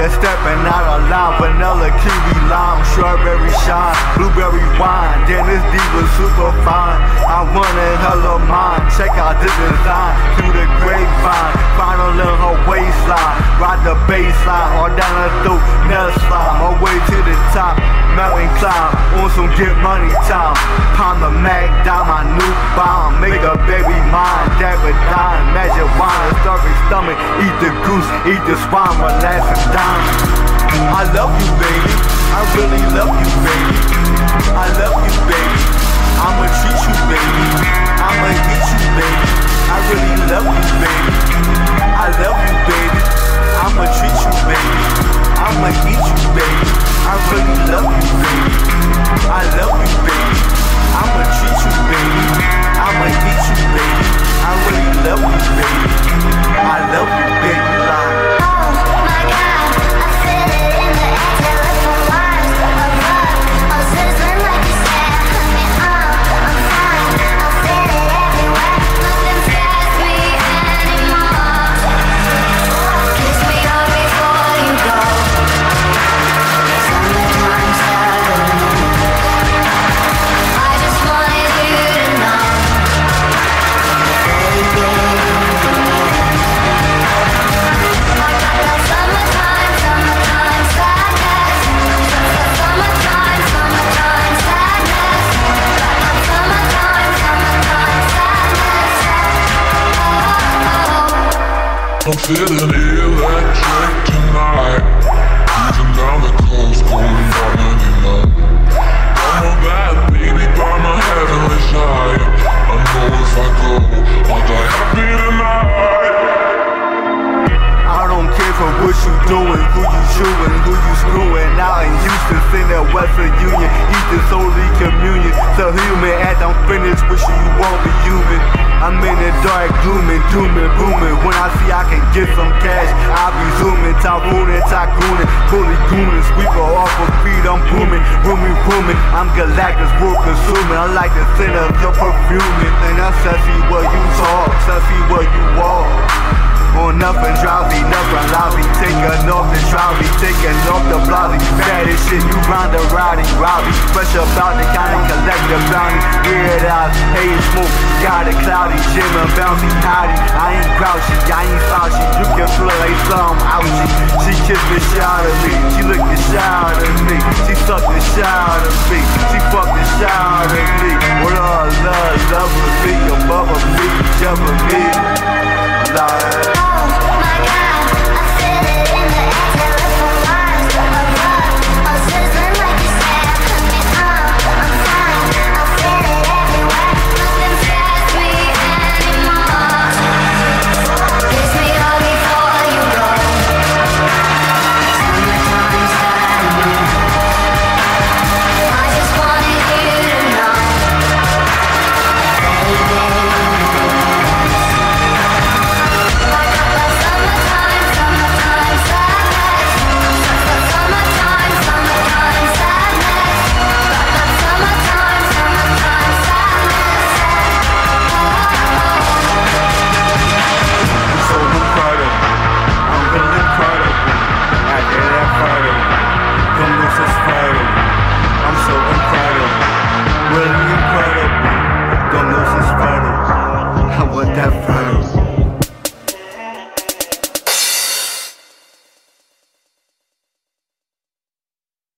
that stepping out of line. Vanilla, kiwi, lime, strawberry shine, blueberry wine. Damn, this diva super fine. I want it, hella mine. Check out the design through the grapevine. Final in her waistline. Ride the baseline or down the throat, never slide. My way to the top, mountain climb. On some get money time. Pound the Mac down my new bomb. Make a baby mine, dab a dime. Magic wine, starving stomach. Eat the goose, eat the swine, relax and dime. I love you, baby. I really love you, baby. I love you, baby. I'ma treat you, baby. I'ma get you, baby. I really love you, baby. I love you, I'ma get you, baby. I really love you, baby. I'm feeling electric tonight. I'm in the dark, glooming, dooming, booming. When I see I can get some cash, I'll be zooming, typhoon tycooning, fully gooning, sweeper off of feet, I'm booming, booming, booming. I'm galactus, world consuming. I like the scent of your perfume, and I'm sassy where you talk, sassy where you walk. Fresh about the kind of collect the bounty. Weird eyes, hey smoke, got it cloudy. Jim and bouncy, howdy. I ain't grouchy, I ain't slouchy. You can feel like some ouchie. She kissed the shit of me, she licked the shit of me. She sucked the shit of me, she fucked the shit of me. What all love, love of me, above me, jump me.